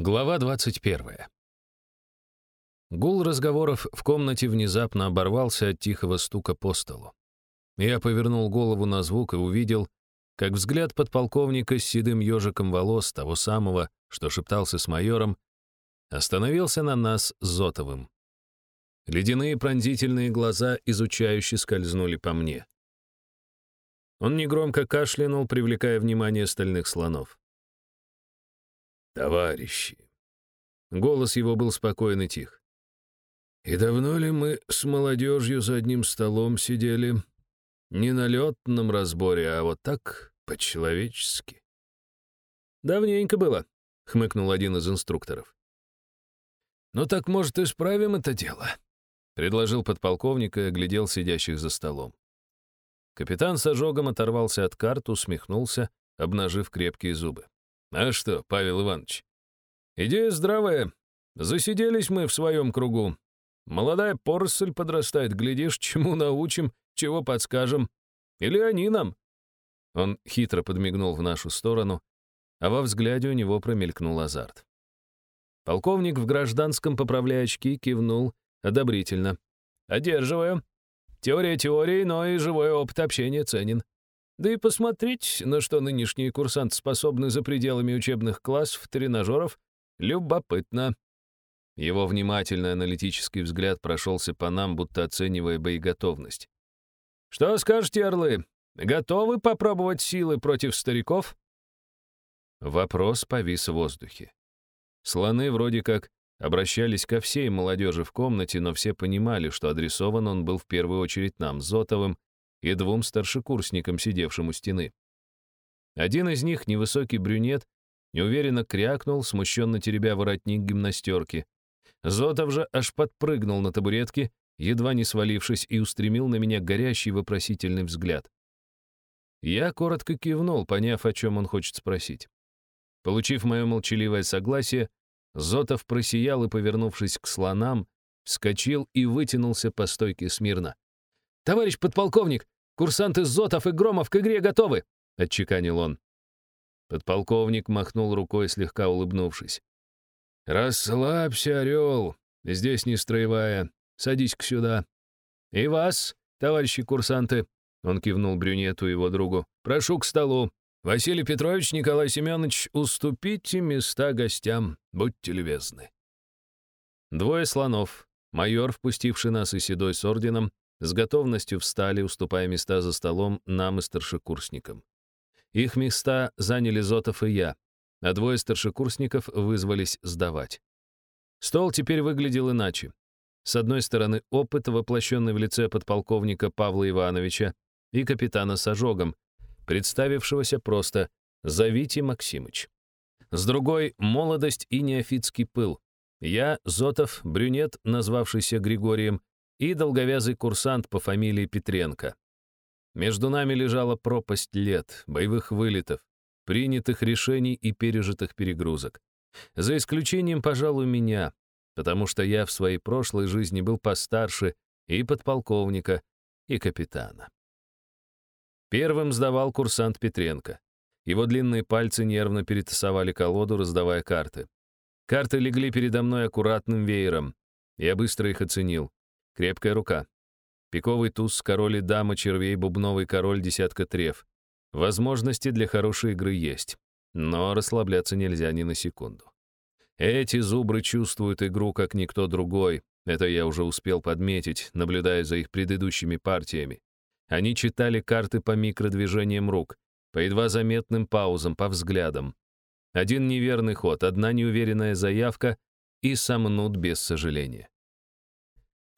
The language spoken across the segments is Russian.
Глава 21. Гул разговоров в комнате внезапно оборвался от тихого стука по столу. Я повернул голову на звук и увидел, как взгляд подполковника с седым ежиком волос, того самого, что шептался с майором, остановился на нас с Зотовым. Ледяные пронзительные глаза изучающе скользнули по мне. Он негромко кашлянул, привлекая внимание стальных слонов. «Товарищи!» Голос его был спокоен и тих. «И давно ли мы с молодежью за одним столом сидели? Не на летном разборе, а вот так, по-человечески». «Давненько было», — хмыкнул один из инструкторов. «Ну так, может, исправим это дело?» — предложил подполковник и оглядел сидящих за столом. Капитан с ожогом оторвался от карт, усмехнулся, обнажив крепкие зубы. А что, Павел Иванович? Идея здравая. Засиделись мы в своем кругу. Молодая поросль подрастает, глядишь, чему научим, чего подскажем. Или они нам. Он хитро подмигнул в нашу сторону, а во взгляде у него промелькнул азарт. Полковник в гражданском, поправляя очки, кивнул одобрительно. «Одерживаю. Теория теорией, но и живой опыт общения ценен. Да и посмотреть, на что нынешние курсанты способны за пределами учебных классов, тренажеров, любопытно. Его внимательный аналитический взгляд прошелся по нам, будто оценивая боеготовность. «Что скажете, орлы? Готовы попробовать силы против стариков?» Вопрос повис в воздухе. Слоны вроде как обращались ко всей молодежи в комнате, но все понимали, что адресован он был в первую очередь нам, Зотовым, и двум старшекурсникам, сидевшим у стены. Один из них, невысокий брюнет, неуверенно крякнул, смущенно теребя воротник гимнастерки. Зотов же аж подпрыгнул на табуретке, едва не свалившись, и устремил на меня горящий вопросительный взгляд. Я коротко кивнул, поняв, о чем он хочет спросить. Получив мое молчаливое согласие, Зотов просиял и, повернувшись к слонам, вскочил и вытянулся по стойке смирно. «Товарищ подполковник, курсанты Зотов и Громов к игре готовы!» — отчеканил он. Подполковник махнул рукой, слегка улыбнувшись. «Расслабься, орел, здесь не строевая. Садись-ка сюда. И вас, товарищи курсанты!» Он кивнул брюнету его другу. «Прошу к столу. Василий Петрович, Николай Семенович, уступите места гостям, будьте любезны». Двое слонов, майор, впустивший нас и седой с орденом, с готовностью встали, уступая места за столом нам и старшекурсникам. Их места заняли Зотов и я, а двое старшекурсников вызвались сдавать. Стол теперь выглядел иначе. С одной стороны, опыт, воплощенный в лице подполковника Павла Ивановича и капитана с ожогом, представившегося просто «Зовите Максимыч». С другой — молодость и неофитский пыл. Я, Зотов, брюнет, назвавшийся Григорием, и долговязый курсант по фамилии Петренко. Между нами лежала пропасть лет, боевых вылетов, принятых решений и пережитых перегрузок. За исключением, пожалуй, меня, потому что я в своей прошлой жизни был постарше и подполковника, и капитана. Первым сдавал курсант Петренко. Его длинные пальцы нервно перетасовали колоду, раздавая карты. Карты легли передо мной аккуратным веером. Я быстро их оценил. Крепкая рука. Пиковый туз, король и дама, червей, бубновый король, десятка треф. Возможности для хорошей игры есть. Но расслабляться нельзя ни на секунду. Эти зубры чувствуют игру, как никто другой. Это я уже успел подметить, наблюдая за их предыдущими партиями. Они читали карты по микродвижениям рук, по едва заметным паузам, по взглядам. Один неверный ход, одна неуверенная заявка и сомнут без сожаления.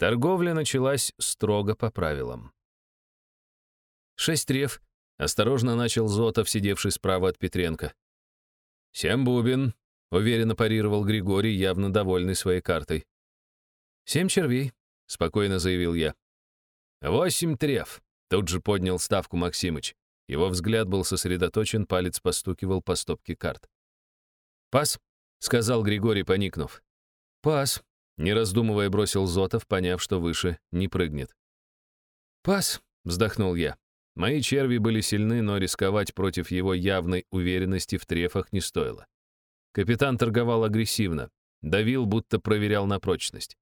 Торговля началась строго по правилам. «Шесть рев», — осторожно начал Зотов, сидевший справа от Петренко. «Семь бубен», — уверенно парировал Григорий, явно довольный своей картой. «Семь червей», — спокойно заявил я. «Восемь трев», — тут же поднял ставку Максимыч. Его взгляд был сосредоточен, палец постукивал по стопке карт. «Пас», — сказал Григорий, поникнув. «Пас», не раздумывая, бросил Зотов, поняв, что выше не прыгнет. «Пас», — вздохнул я. Мои черви были сильны, но рисковать против его явной уверенности в трефах не стоило. Капитан торговал агрессивно, давил, будто проверял на прочность.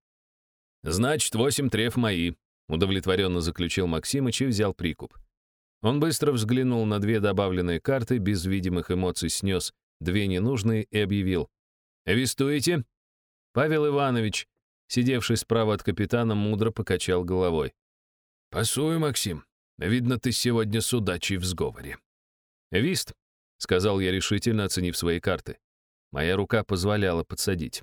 «Значит, восемь треф мои», — удовлетворенно заключил Максимыч и взял прикуп. Он быстро взглянул на две добавленные карты, без видимых эмоций снес две ненужные и объявил. «Вестуете?» Павел Иванович, сидевший справа от капитана, мудро покачал головой. «Пасуй, Максим. Видно, ты сегодня с удачей в сговоре». «Вист», — сказал я решительно, оценив свои карты. Моя рука позволяла подсадить.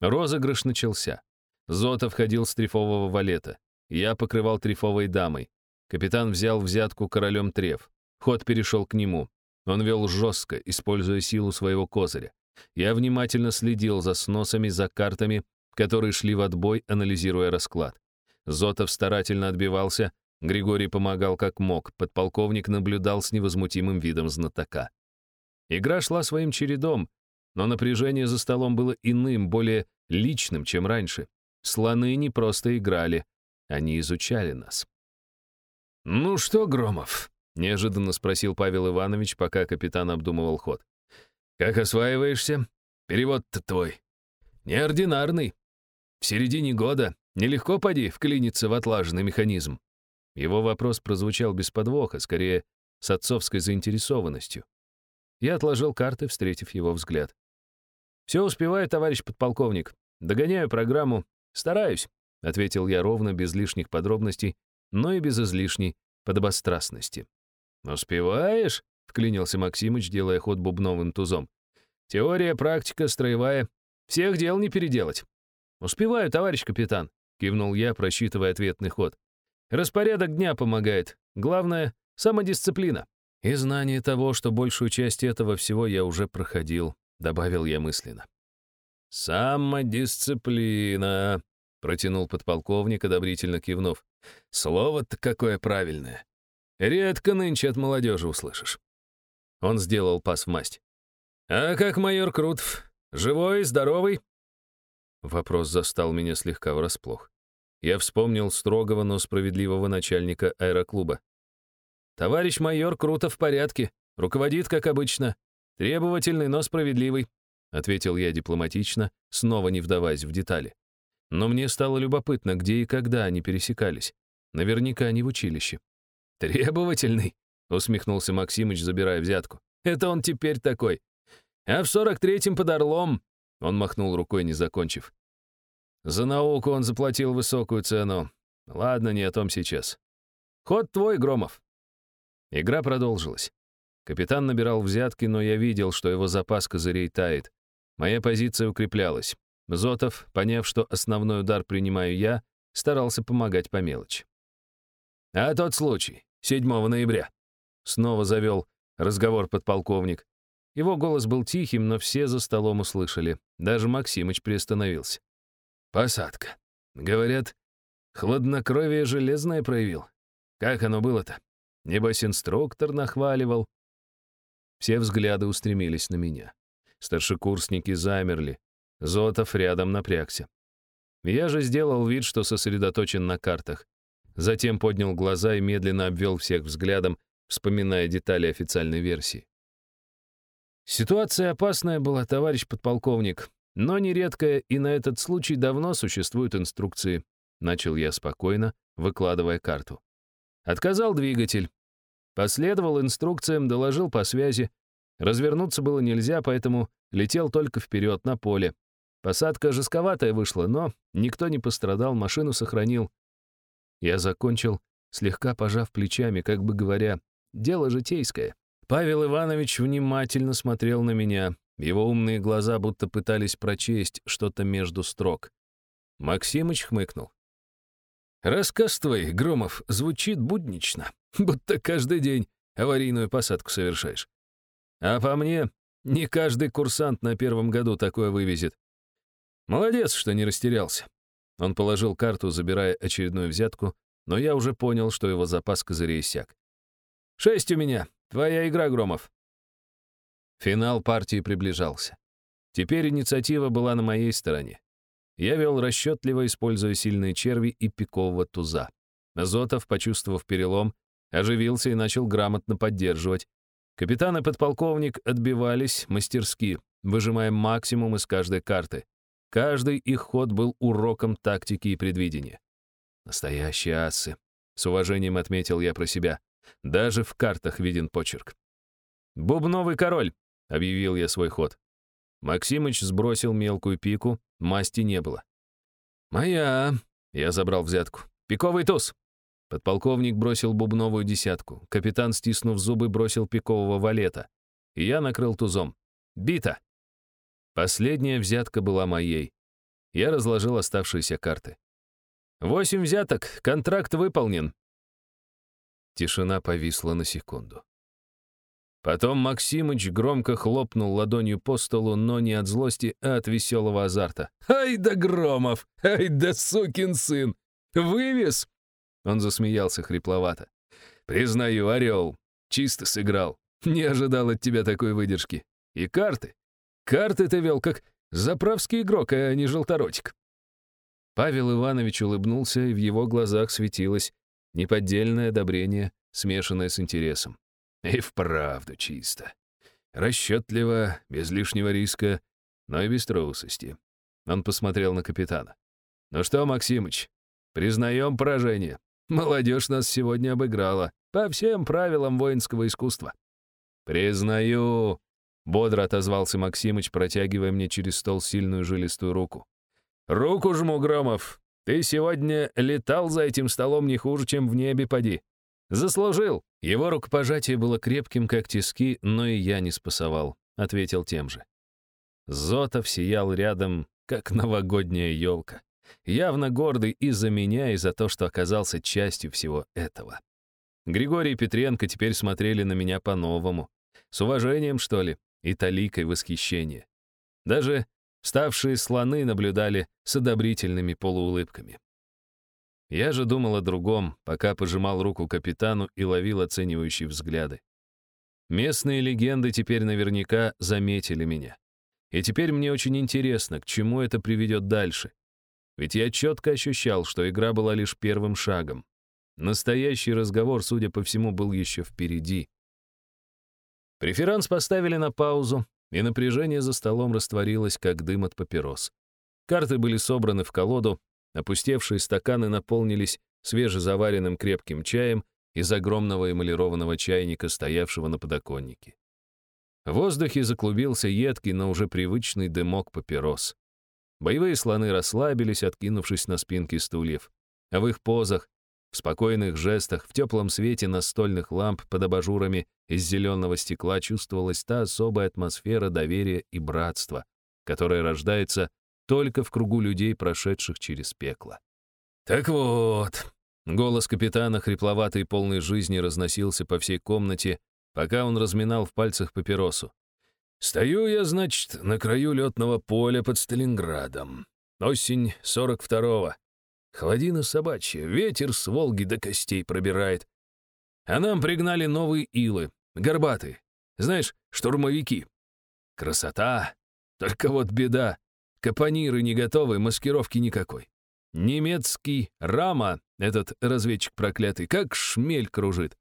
Розыгрыш начался. Зота входил с трефового валета. Я покрывал трефовой дамой. Капитан взял взятку королем треф. Ход перешел к нему. Он вел жестко, используя силу своего козыря. Я внимательно следил за сносами, за картами, которые шли в отбой, анализируя расклад. Зотов старательно отбивался, Григорий помогал как мог, подполковник наблюдал с невозмутимым видом знатока. Игра шла своим чередом, но напряжение за столом было иным, более личным, чем раньше. Слоны не просто играли, они изучали нас. «Ну что, Громов?» — неожиданно спросил Павел Иванович, пока капитан обдумывал ход. «Как осваиваешься? Перевод-то твой. Неординарный. В середине года нелегко поди вклиниться в отлаженный механизм». Его вопрос прозвучал без подвоха, скорее, с отцовской заинтересованностью. Я отложил карты, встретив его взгляд. «Все успеваю, товарищ подполковник. Догоняю программу. Стараюсь», — ответил я ровно, без лишних подробностей, но и без излишней подобострастности. «Успеваешь?» — вклинился Максимыч, делая ход бубновым тузом. «Теория, практика, строевая. Всех дел не переделать». «Успеваю, товарищ капитан», — кивнул я, просчитывая ответный ход. «Распорядок дня помогает. Главное — самодисциплина». И знание того, что большую часть этого всего я уже проходил, добавил я мысленно. «Самодисциплина», — протянул подполковник, одобрительно кивнув. «Слово-то какое правильное. Редко нынче от молодежи услышишь». Он сделал пас в масть. «А как майор Крутов? Живой, здоровый?» Вопрос застал меня слегка врасплох. Я вспомнил строгого, но справедливого начальника аэроклуба. «Товарищ майор круто в порядке. Руководит, как обычно. Требовательный, но справедливый», — ответил я дипломатично, снова не вдаваясь в детали. Но мне стало любопытно, где и когда они пересекались. Наверняка не в училище. «Требовательный», — усмехнулся Максимыч, забирая взятку. «Это он теперь такой. А в сорок третьем под Орлом...» Он махнул рукой, не закончив. «За науку он заплатил высокую цену. Ладно, не о том сейчас. Ход твой, Громов». Игра продолжилась. Капитан набирал взятки, но я видел, что его запас козырей тает. Моя позиция укреплялась. Зотов, поняв, что основной удар принимаю я, старался помогать по мелочи. «А тот случай, 7 ноября», — снова завел разговор подполковник. Его голос был тихим, но все за столом услышали. Даже Максимыч приостановился. «Посадка. Говорят, хладнокровие железное проявил. Как оно было-то?» Небось, инструктор нахваливал. Все взгляды устремились на меня. Старшекурсники замерли. Зотов рядом напрягся. Я же сделал вид, что сосредоточен на картах. Затем поднял глаза и медленно обвел всех взглядом, вспоминая детали официальной версии. Ситуация опасная была, товарищ подполковник, но нередкая, и на этот случай давно существуют инструкции. Начал я спокойно, выкладывая карту. Отказал двигатель. Последовал инструкциям, доложил по связи. Развернуться было нельзя, поэтому летел только вперед на поле. Посадка жестковатая вышла, но никто не пострадал, машину сохранил. Я закончил, слегка пожав плечами, как бы говоря, дело житейское. Павел Иванович внимательно смотрел на меня. Его умные глаза будто пытались прочесть что-то между строк. Максимыч хмыкнул. «Рассказ твой, Громов, звучит буднично будто каждый день аварийную посадку совершаешь. А по мне, не каждый курсант на первом году такое вывезет. Молодец, что не растерялся. Он положил карту, забирая очередную взятку, но я уже понял, что его запас козырей иссяк. «Шесть у меня. Твоя игра, Громов». Финал партии приближался. Теперь инициатива была на моей стороне. Я вел расчетливо, используя сильные черви и пикового туза. Зотов, почувствовав перелом, оживился и начал грамотно поддерживать. Капитан и подполковник отбивались мастерски. выжимая максимум из каждой карты. Каждый их ход был уроком тактики и предвидения. Настоящие асы. С уважением отметил я про себя. Даже в картах виден почерк. «Бубновый король», — объявил я свой ход. Максимыч сбросил мелкую пику, масти не было. «Моя», — я забрал взятку. «Пиковый туз». Подполковник бросил бубновую десятку. Капитан, стиснув зубы, бросил пикового валета. И я накрыл тузом. «Бита». Последняя взятка была моей. Я разложил оставшиеся карты. «Восемь взяток, контракт выполнен». Тишина повисла на секунду. Потом Максимыч громко хлопнул ладонью по столу, но не от злости, а от веселого азарта. «Ай да Громов! Ай да сукин сын! Вывез!» Он засмеялся хрипловато. «Признаю, орел, чисто сыграл. Не ожидал от тебя такой выдержки. И карты. Карты ты вел как заправский игрок, а не желторотик». Павел Иванович улыбнулся, и в его глазах светилось неподдельное одобрение, смешанное с интересом. И вправду чисто. Расчетливо, без лишнего риска, но и без трусости. Он посмотрел на капитана. «Ну что, Максимыч, признаем поражение. Молодежь нас сегодня обыграла, по всем правилам воинского искусства». «Признаю», — бодро отозвался Максимыч, протягивая мне через стол сильную жилистую руку. «Руку жму, Громов. Ты сегодня летал за этим столом не хуже, чем в небе поди. Заслужил. Его рукопожатие было крепким, как тиски, но и я не спасовал, ответил тем же. Зотов сиял рядом, как новогодняя елка. Явно гордый и за меня, и за то, что оказался частью всего этого. Григорий и Петренко теперь смотрели на меня по-новому. С уважением, что ли, и таликой восхищения. Даже ставшие слоны наблюдали с одобрительными полуулыбками. Я же думал о другом, пока пожимал руку капитану и ловил оценивающие взгляды. Местные легенды теперь наверняка заметили меня. И теперь мне очень интересно, к чему это приведет дальше. Ведь я четко ощущал, что игра была лишь первым шагом. Настоящий разговор, судя по всему, был еще впереди. Преферанс поставили на паузу, и напряжение за столом растворилось, как дым от папирос. Карты были собраны в колоду, Опустевшие стаканы наполнились свежезаваренным крепким чаем из огромного эмалированного чайника, стоявшего на подоконнике. В воздухе заклубился едкий, но уже привычный дымок папирос. Боевые слоны расслабились, откинувшись на спинки стульев, а в их позах, в спокойных жестах, в теплом свете настольных ламп под абажурами из зеленого стекла чувствовалась та особая атмосфера доверия и братства, которая рождается только в кругу людей, прошедших через пекло. «Так вот», — голос капитана, хрипловатый и полный жизни, разносился по всей комнате, пока он разминал в пальцах папиросу. «Стою я, значит, на краю летного поля под Сталинградом. Осень сорок второго. Холодина собачья, ветер с Волги до костей пробирает. А нам пригнали новые илы, горбатые. Знаешь, штурмовики. Красота. Только вот беда. Капониры не готовы, маскировки никакой. Немецкий Рама, этот разведчик проклятый, как шмель кружит.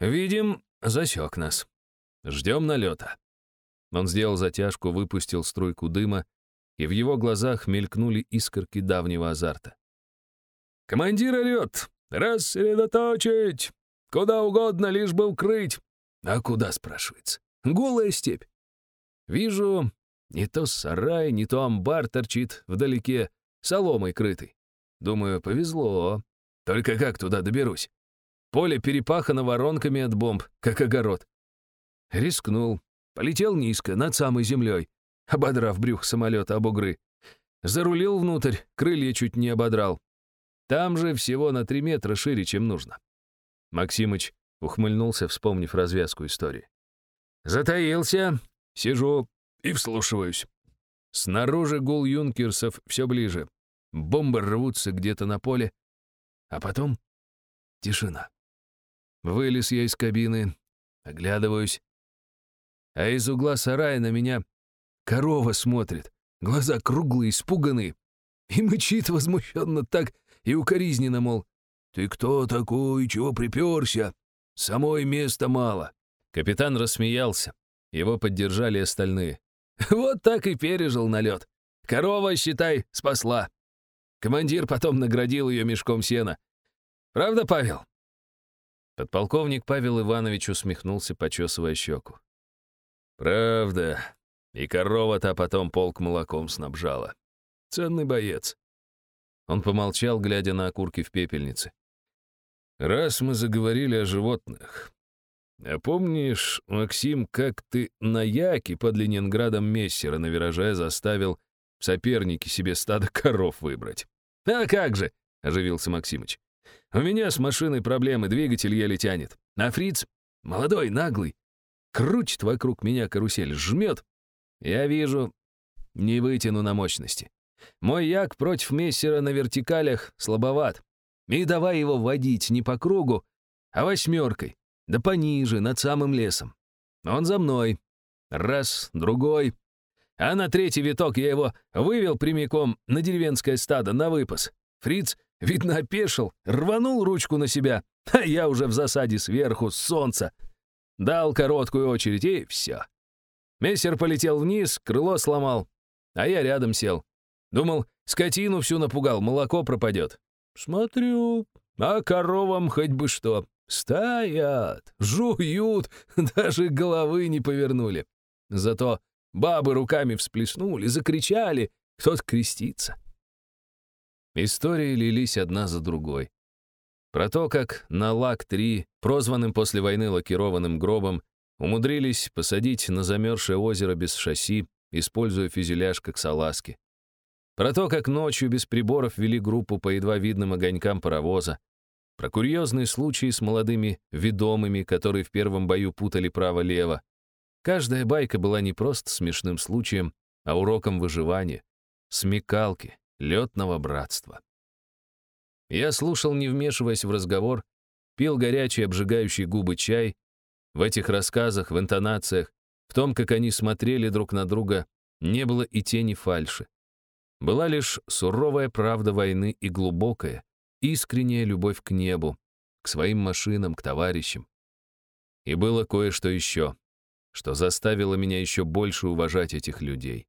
Видим, засек нас. Ждем налета. Он сделал затяжку, выпустил струйку дыма, и в его глазах мелькнули искорки давнего азарта. «Командир орет! Рассредоточить! Куда угодно, лишь бы укрыть!» «А куда?» — спрашивается. «Голая степь!» Вижу, не то сарай, не то амбар торчит вдалеке, соломой крытый. Думаю, повезло. Только как туда доберусь? Поле перепахано воронками от бомб, как огород. Рискнул. Полетел низко, над самой землей, ободрав брюх самолета об угры. Зарулил внутрь, крылья чуть не ободрал. Там же всего на три метра шире, чем нужно. Максимыч ухмыльнулся, вспомнив развязку истории. Затаился, сижу, и вслушиваюсь. Снаружи гул юнкерсов все ближе. Бомбы рвутся где-то на поле. А потом тишина. Вылез я из кабины, оглядываюсь. А из угла сарая на меня корова смотрит. Глаза круглые, испуганные. И мычит возмущенно так и укоризненно, мол, «Ты кто такой, чего приперся? Самой места мало». Капитан рассмеялся. Его поддержали остальные. Вот так и пережил налет. Корова, считай, спасла. Командир потом наградил ее мешком сена. Правда, Павел?» Подполковник Павел Иванович усмехнулся, почесывая щеку. «Правда. И корова-то потом полк молоком снабжала. Ценный боец». Он помолчал, глядя на окурки в пепельнице. «Раз мы заговорили о животных, а помнишь, Максим, как ты на Яке под Ленинградом Мессера на вираже заставил соперники себе стадо коров выбрать?» «А как же!» — оживился Максимыч. «У меня с машиной проблемы, двигатель еле тянет. А фриц, молодой, наглый, крутит вокруг меня карусель, жмет. Я вижу, не вытяну на мощности. Мой як против мессера на вертикалях слабоват. И давай его водить не по кругу, а восьмеркой, да пониже, над самым лесом. Он за мной. Раз, другой. А на третий виток я его вывел прямиком на деревенское стадо, на выпас. Фриц, видно, опешил, рванул ручку на себя, а я уже в засаде сверху, с солнца. Дал короткую очередь, и все. Мессер полетел вниз, крыло сломал, а я рядом сел. Думал, скотину всю напугал, молоко пропадет. Смотрю, а коровам хоть бы что. Стоят, жуют, даже головы не повернули. Зато бабы руками всплеснули, закричали, кто-то крестится. Истории лились одна за другой. Про то, как на Лак-3, прозванным после войны лакированным гробом, умудрились посадить на замерзшее озеро без шасси, используя фюзеляж как салазки. Про то, как ночью без приборов вели группу по едва видным огонькам паровоза. Про курьезные случаи с молодыми ведомыми, которые в первом бою путали право-лево. Каждая байка была не просто смешным случаем, а уроком выживания, смекалки, летного братства. Я слушал, не вмешиваясь в разговор, пил горячий, обжигающий губы чай. В этих рассказах, в интонациях, в том, как они смотрели друг на друга, не было и тени фальши. Была лишь суровая правда войны и глубокая, искренняя любовь к небу, к своим машинам, к товарищам. И было кое-что еще, что заставило меня еще больше уважать этих людей.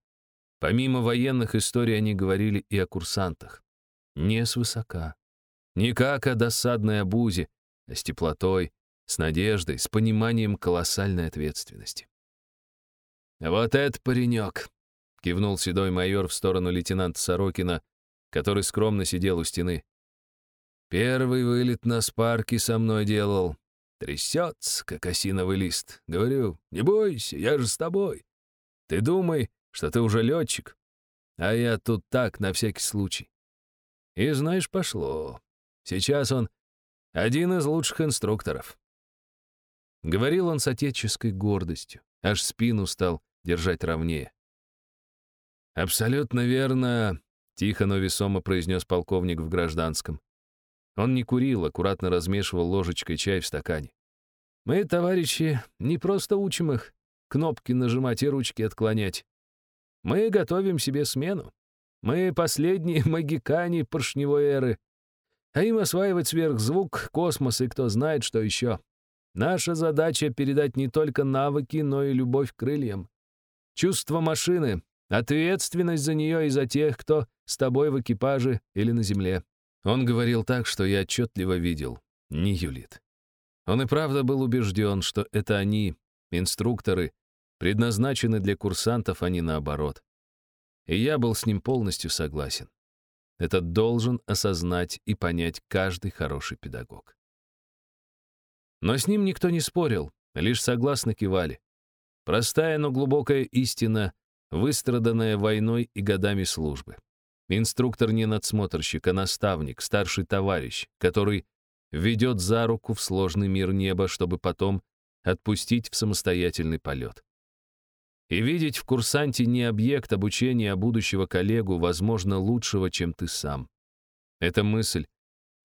Помимо военных историй они говорили и о курсантах. Не свысока. Не как о досадной обузе, а с теплотой, с надеждой, с пониманием колоссальной ответственности. «Вот это паренек!» — кивнул седой майор в сторону лейтенанта Сорокина, который скромно сидел у стены. «Первый вылет на спарке со мной делал. Трясется, как осиновый лист. Говорю, не бойся, я же с тобой. Ты думай, что ты уже летчик, а я тут так, на всякий случай. И знаешь, пошло. Сейчас он один из лучших инструкторов». Говорил он с отеческой гордостью, аж спину стал держать ровнее. «Абсолютно верно», — тихо, но весомо произнес полковник в гражданском. Он не курил, аккуратно размешивал ложечкой чай в стакане. «Мы, товарищи, не просто учим их кнопки нажимать и ручки отклонять. Мы готовим себе смену. Мы последние магикане поршневой эры. А им осваивать сверхзвук, космос и кто знает, что еще. Наша задача — передать не только навыки, но и любовь к крыльям. Чувство машины, Ответственность за нее и за тех, кто с тобой в экипаже или на земле. Он говорил так, что я отчетливо видел. Не юлит. Он и правда был убежден, что это они, инструкторы, предназначены для курсантов, а не наоборот. И я был с ним полностью согласен. Это должен осознать и понять каждый хороший педагог. Но с ним никто не спорил, лишь согласно кивали. Простая, но глубокая истина выстраданная войной и годами службы. Инструктор не надсмотрщик, а наставник, старший товарищ, который ведет за руку в сложный мир неба, чтобы потом отпустить в самостоятельный полет. И видеть в курсанте не объект обучения, а будущего коллегу, возможно, лучшего, чем ты сам. Эта мысль,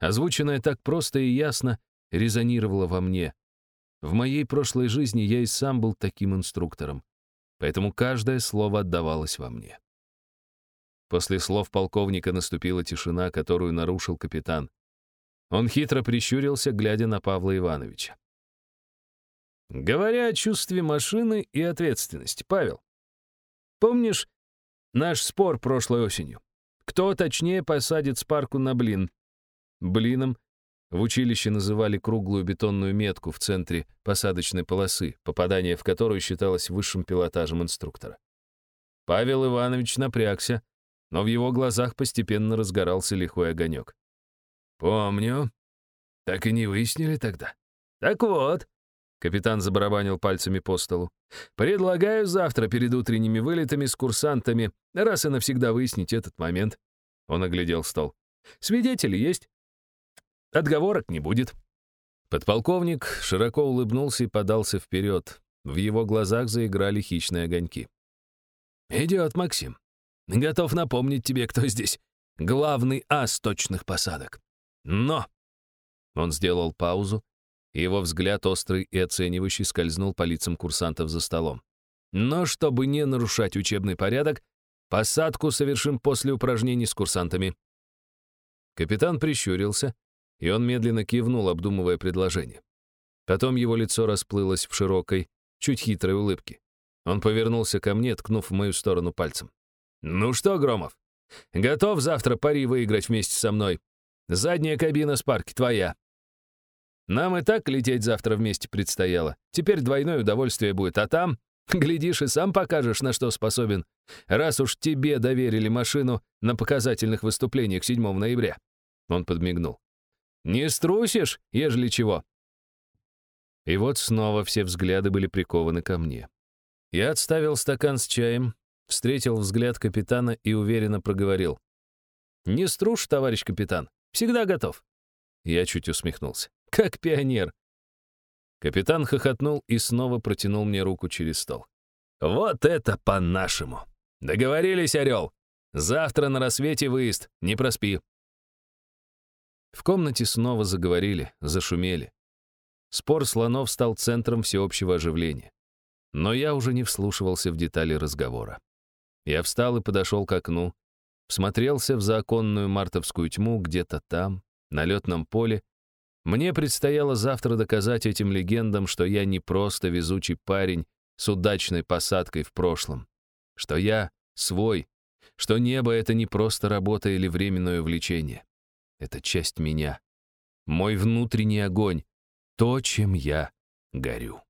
озвученная так просто и ясно, резонировала во мне. В моей прошлой жизни я и сам был таким инструктором поэтому каждое слово отдавалось во мне. После слов полковника наступила тишина, которую нарушил капитан. Он хитро прищурился, глядя на Павла Ивановича. «Говоря о чувстве машины и ответственности, Павел, Помнишь наш спор прошлой осенью? Кто точнее посадит Спарку на блин? Блином в училище называли круглую бетонную метку в центре посадочной полосы, попадание в которую считалось высшим пилотажем инструктора. Павел Иванович напрягся, но в его глазах постепенно разгорался лихой огонек. «Помню. Так и не выяснили тогда. Так вот, Капитан забарабанил пальцами по столу. «Предлагаю завтра перед утренними вылетами с курсантами раз и навсегда выяснить этот момент». Он оглядел стол. «Свидетели есть? Отговорок не будет». Подполковник широко улыбнулся и подался вперед. В его глазах заиграли хищные огоньки. «Идет, Максим. Готов напомнить тебе, кто здесь главный ас точных посадок. Но...» Он сделал паузу, его взгляд острый и оценивающий скользнул по лицам курсантов за столом. Но чтобы не нарушать учебный порядок, посадку совершим после упражнений с курсантами. Капитан прищурился, и он медленно кивнул, обдумывая предложение. Потом его лицо расплылось в широкой, чуть хитрой улыбке. Он повернулся ко мне, ткнув в мою сторону пальцем. «Ну что, Громов, готов завтра пари выиграть вместе со мной? Задняя кабина с парки твоя». Нам и так лететь завтра вместе предстояло. Теперь двойное удовольствие будет. А там, глядишь, и сам покажешь, на что способен, раз уж тебе доверили машину на показательных выступлениях 7 ноября». Он подмигнул. «Не струсишь, ежели чего?» И вот снова все взгляды были прикованы ко мне. Я отставил стакан с чаем, встретил взгляд капитана и уверенно проговорил. «Не струшь, товарищ капитан, всегда готов». Я чуть усмехнулся как пионер. Капитан хохотнул и снова протянул мне руку через стол. «Вот это по-нашему! Договорились, Орел! Завтра на рассвете выезд, не проспи!» В комнате снова заговорили, зашумели. Спор слонов стал центром всеобщего оживления. Но я уже не вслушивался в детали разговора. Я встал и подошел к окну, всмотрелся в законную мартовскую тьму где-то там, на летном поле, мне предстояло завтра доказать этим легендам, что я не просто везучий парень с удачной посадкой в прошлом, что я свой, что небо — это не просто работа или временное увлечение. Это часть меня, мой внутренний огонь, то, чем я горю.